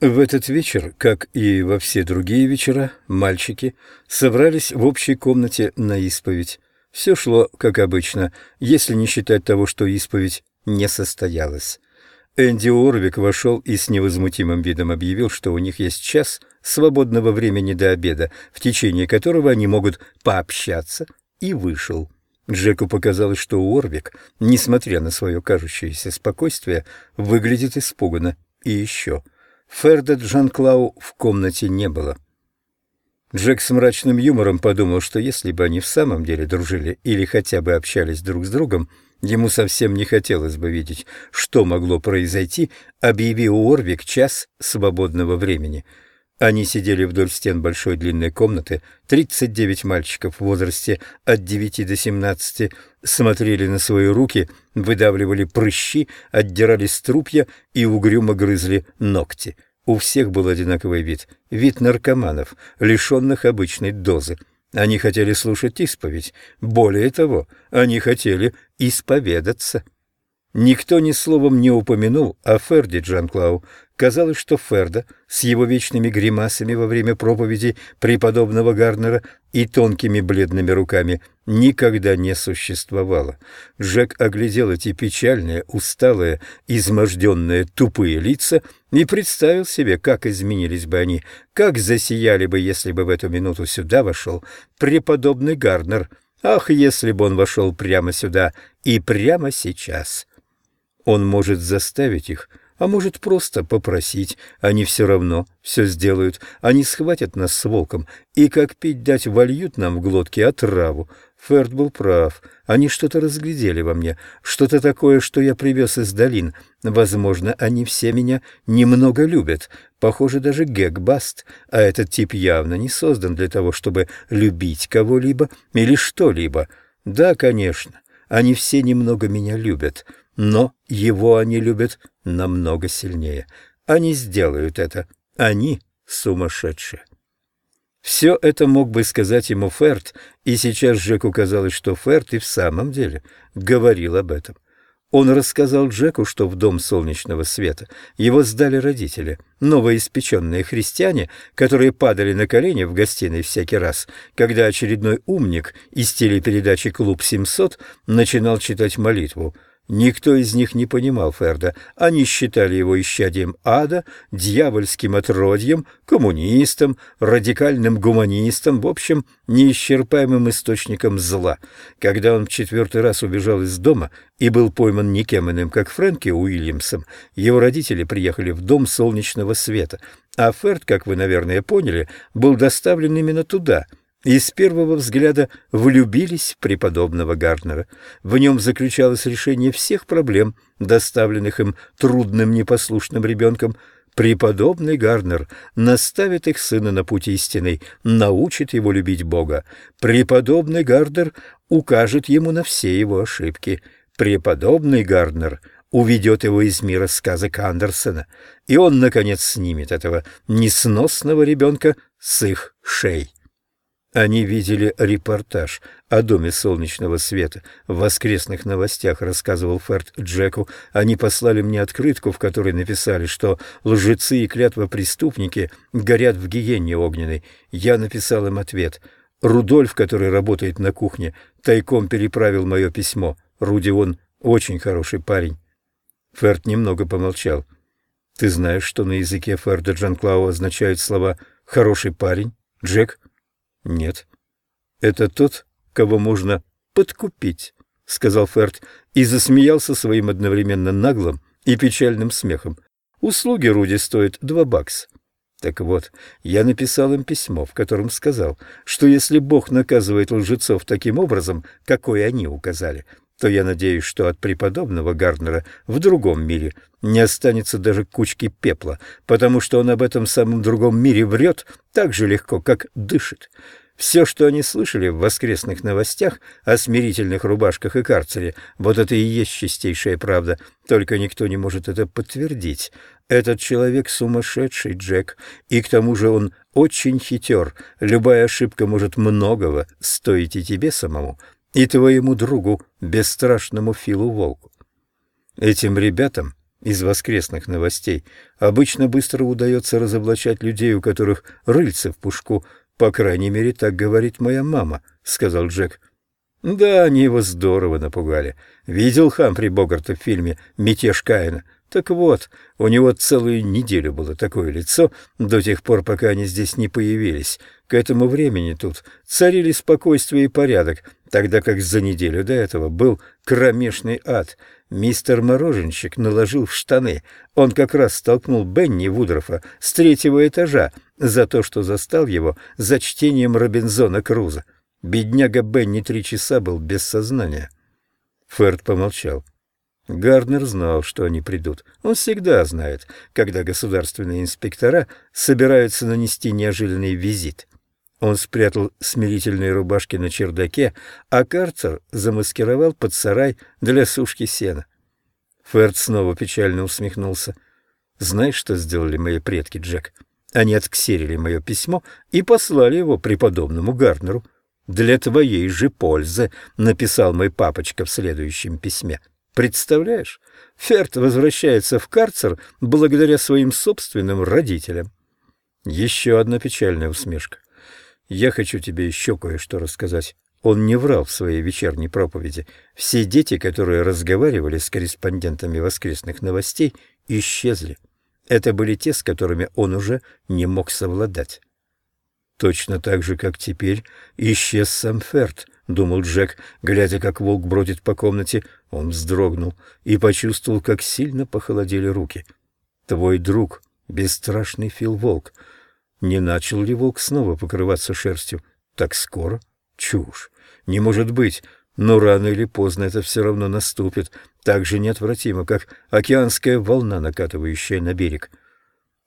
В этот вечер, как и во все другие вечера, мальчики собрались в общей комнате на исповедь. Все шло, как обычно, если не считать того, что исповедь не состоялась. Энди Орвик вошел и с невозмутимым видом объявил, что у них есть час свободного времени до обеда, в течение которого они могут пообщаться, и вышел. Джеку показалось, что Уорвик, несмотря на свое кажущееся спокойствие, выглядит испуганно. И еще. Ферда Джан-Клау в комнате не было. Джек с мрачным юмором подумал, что если бы они в самом деле дружили или хотя бы общались друг с другом, ему совсем не хотелось бы видеть, что могло произойти, объяви Уорвик час свободного времени — они сидели вдоль стен большой длинной комнаты, 39 мальчиков в возрасте от 9 до 17, смотрели на свои руки, выдавливали прыщи, отдирали струпья и угрюмо грызли ногти. У всех был одинаковый вид, вид наркоманов, лишенных обычной дозы. Они хотели слушать исповедь, более того, они хотели исповедаться. Никто ни словом не упомянул о Ферде Джанклау. Казалось, что Ферда с его вечными гримасами во время проповеди преподобного Гарнера и тонкими бледными руками никогда не существовало. Джек оглядел эти печальные, усталые, изможденные, тупые лица и представил себе, как изменились бы они, как засияли бы, если бы в эту минуту сюда вошел преподобный Гарнер. Ах, если бы он вошел прямо сюда и прямо сейчас! Он может заставить их, а может просто попросить. Они все равно все сделают. Они схватят нас с волком и, как пить дать, вольют нам в глотки отраву. Ферд был прав. Они что-то разглядели во мне, что-то такое, что я привез из долин. Возможно, они все меня немного любят. Похоже, даже Гэгбаст, а этот тип явно не создан для того, чтобы любить кого-либо или что-либо. Да, конечно, они все немного меня любят, но его они любят намного сильнее. Они сделают это. Они сумасшедшие. Все это мог бы сказать ему Ферд, и сейчас Джеку казалось, что Ферд и в самом деле говорил об этом. Он рассказал Джеку, что в Дом Солнечного Света его сдали родители, новоиспеченные христиане, которые падали на колени в гостиной всякий раз, когда очередной умник из телепередачи «Клуб 700» начинал читать молитву – Никто из них не понимал Ферда. Они считали его исчадием ада, дьявольским отродьем, коммунистом, радикальным гуманистом, в общем, неисчерпаемым источником зла. Когда он в четвертый раз убежал из дома и был пойман никем иным, как Фрэнки Уильямсом, его родители приехали в дом солнечного света, а Ферд, как вы, наверное, поняли, был доставлен именно туда — и с первого взгляда влюбились в преподобного Гарднера. В нем заключалось решение всех проблем, доставленных им трудным непослушным ребенком. Преподобный Гарднер наставит их сына на путь истинный, научит его любить Бога. Преподобный Гарднер укажет ему на все его ошибки. Преподобный Гарднер уведет его из мира сказок Андерсона, и он, наконец, снимет этого несносного ребенка с их шеи. Они видели репортаж о Доме Солнечного Света. В воскресных новостях рассказывал Ферд Джеку. Они послали мне открытку, в которой написали, что лжецы и клятвопреступники горят в гиене огненной. Я написал им ответ. Рудольф, который работает на кухне, тайком переправил мое письмо. Руди он очень хороший парень. Ферд немного помолчал. «Ты знаешь, что на языке Ферда Джанклау означают слова «хороший парень», Джек?» Нет. Это тот, кого можно подкупить, сказал Ферд и засмеялся своим одновременно наглым и печальным смехом. Услуги Руди стоят два бакса. Так вот, я написал им письмо, в котором сказал, что если Бог наказывает лжецов таким образом, какой они указали, то я надеюсь, что от преподобного Гарднера в другом мире не останется даже кучки пепла, потому что он об этом самом другом мире врет так же легко, как дышит. Все, что они слышали в воскресных новостях о смирительных рубашках и карцере, вот это и есть чистейшая правда, только никто не может это подтвердить. Этот человек сумасшедший, Джек, и к тому же он очень хитер. Любая ошибка может многого стоить и тебе самому, и твоему другу, бесстрашному Филу Волку. Этим ребятам из воскресных новостей. Обычно быстро удается разоблачать людей, у которых рыльце в пушку. По крайней мере, так говорит моя мама, — сказал Джек. Да, они его здорово напугали. Видел Хамфри Богарта в фильме «Мятеж Каина»? Так вот, у него целую неделю было такое лицо, до тех пор, пока они здесь не появились. К этому времени тут царили спокойствие и порядок, тогда как за неделю до этого был кромешный ад. Мистер Мороженщик наложил в штаны. Он как раз столкнул Бенни Вудрофа с третьего этажа за то, что застал его за чтением Робинзона Круза. Бедняга Бенни три часа был без сознания. Ферд помолчал. Гарднер знал, что они придут. Он всегда знает, когда государственные инспектора собираются нанести неожиданный визит. Он спрятал смирительные рубашки на чердаке, а карцер замаскировал под сарай для сушки сена. Ферд снова печально усмехнулся. «Знаешь, что сделали мои предки, Джек? Они отксерили мое письмо и послали его преподобному Гарднеру. «Для твоей же пользы», — написал мой папочка в следующем письме. «Представляешь, Ферт возвращается в карцер благодаря своим собственным родителям». Еще одна печальная усмешка. «Я хочу тебе еще кое-что рассказать». Он не врал в своей вечерней проповеди. Все дети, которые разговаривали с корреспондентами воскресных новостей, исчезли. Это были те, с которыми он уже не мог совладать. Точно так же, как теперь, исчез сам Ферд, — думал Джек, глядя, как волк бродит по комнате. Он вздрогнул и почувствовал, как сильно похолодели руки. Твой друг, бесстрашный Фил Волк. Не начал ли волк снова покрываться шерстью? Так скоро? Чушь. Не может быть. Но рано или поздно это все равно наступит, так же неотвратимо, как океанская волна, накатывающая на берег.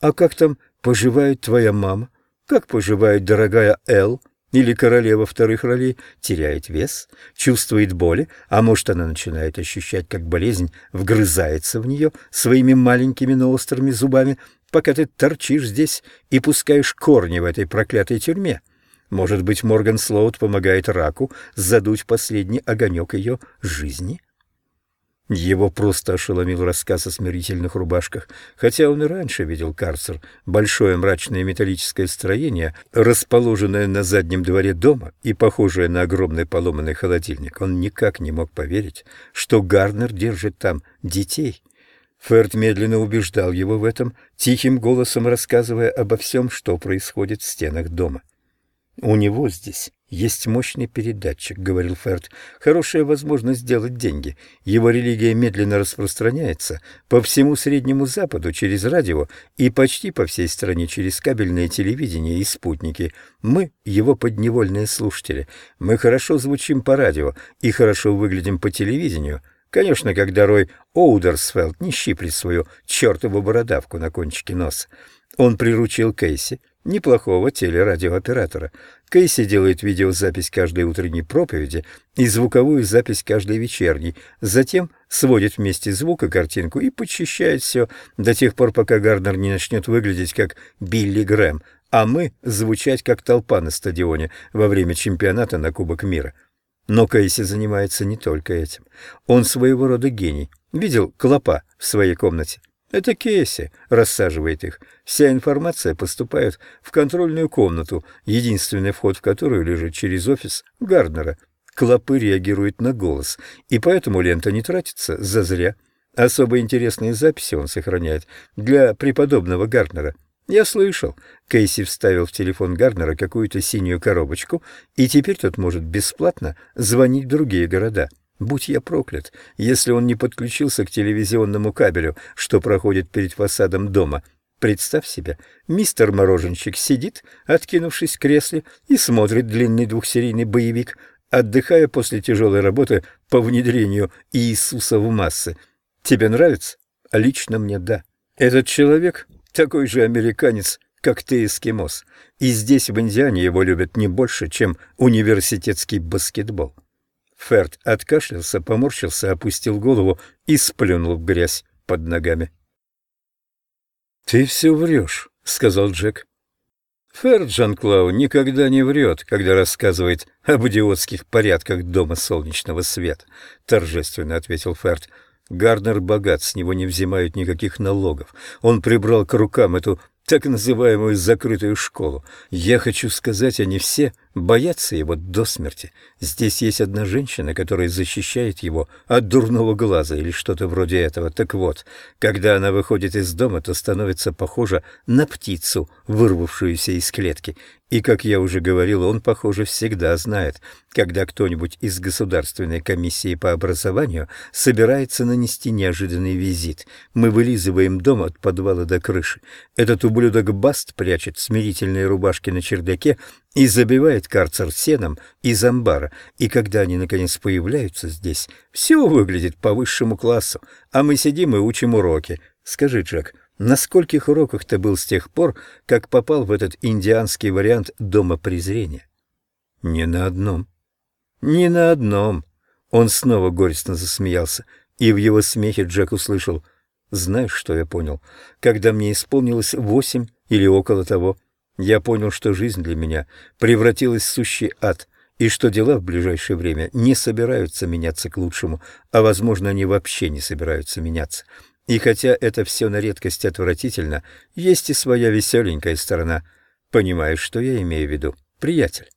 А как там поживает твоя мама? Как поживает дорогая Эл или королева вторых ролей? Теряет вес, чувствует боли, а может, она начинает ощущать, как болезнь вгрызается в нее своими маленькими, но острыми зубами, пока ты торчишь здесь и пускаешь корни в этой проклятой тюрьме. Может быть, Морган Слоут помогает раку задуть последний огонек ее жизни?» Его просто ошеломил рассказ о смирительных рубашках, хотя он и раньше видел карцер, большое мрачное металлическое строение, расположенное на заднем дворе дома и похожее на огромный поломанный холодильник. Он никак не мог поверить, что Гарнер держит там детей. Ферд медленно убеждал его в этом, тихим голосом рассказывая обо всем, что происходит в стенах дома. «У него здесь «Есть мощный передатчик», — говорил Ферд. «Хорошая возможность сделать деньги. Его религия медленно распространяется по всему Среднему Западу через радио и почти по всей стране через кабельное телевидение и спутники. Мы — его подневольные слушатели. Мы хорошо звучим по радио и хорошо выглядим по телевидению». Конечно, когда Рой Оудерсфелд не щиплет свою чертову бородавку на кончике носа. Он приручил Кейси, неплохого телерадиооператора. Кейси делает видеозапись каждой утренней проповеди и звуковую запись каждой вечерней, затем сводит вместе звук и картинку и подчищает все до тех пор, пока Гарднер не начнет выглядеть как Билли Грэм, а мы звучать как толпа на стадионе во время чемпионата на Кубок мира. Но Кейси занимается не только этим. Он своего рода гений. Видел клопа в своей комнате? Это Кейси рассаживает их. Вся информация поступает в контрольную комнату, единственный вход в которую лежит через офис Гарднера. Клопы реагируют на голос, и поэтому лента не тратится зазря. Особо интересные записи он сохраняет для преподобного Гарднера. Я слышал, Кейси вставил в телефон Гарднера какую-то синюю коробочку, и теперь тот может бесплатно звонить в другие города. Будь я проклят, если он не подключился к телевизионному кабелю, что проходит перед фасадом дома. Представь себе, мистер Мороженщик сидит, откинувшись в кресле, и смотрит длинный двухсерийный боевик, отдыхая после тяжелой работы по внедрению Иисуса в массы. Тебе нравится? Лично мне да. Этот человек такой же американец, как ты, эскимос, и здесь, в Индиане, его любят не больше, чем университетский баскетбол. Ферд откашлялся, поморщился, опустил голову и сплюнул в грязь под ногами. «Ты все врешь», — сказал Джек. Ферд Жан-Клау никогда не врет, когда рассказывает об идиотских порядках Дома Солнечного Света, — торжественно ответил Ферд. Гарнер богат, с него не взимают никаких налогов. Он прибрал к рукам эту так называемую закрытую школу. Я хочу сказать, они все боятся его до смерти. Здесь есть одна женщина, которая защищает его от дурного глаза или что-то вроде этого. Так вот, когда она выходит из дома, то становится похожа на птицу, вырвавшуюся из клетки. И, как я уже говорил, он, похоже, всегда знает, когда кто-нибудь из Государственной комиссии по образованию собирается нанести неожиданный визит. Мы вылизываем дом от подвала до крыши. Этот ублюдок Баст прячет смирительные рубашки на чердаке и забивает карцер сеном из амбара. И когда они, наконец, появляются здесь, все выглядит по высшему классу, а мы сидим и учим уроки. Скажи, Джек, на скольких уроках ты был с тех пор, как попал в этот индианский вариант дома презрения? Ни на одном. Ни на одном. Он снова горестно засмеялся, и в его смехе Джек услышал «Знаешь, что я понял? Когда мне исполнилось восемь или около того, я понял, что жизнь для меня превратилась в сущий ад, и что дела в ближайшее время не собираются меняться к лучшему, а, возможно, они вообще не собираются меняться». И хотя это все на редкость отвратительно, есть и своя веселенькая сторона. Понимаешь, что я имею в виду, приятель?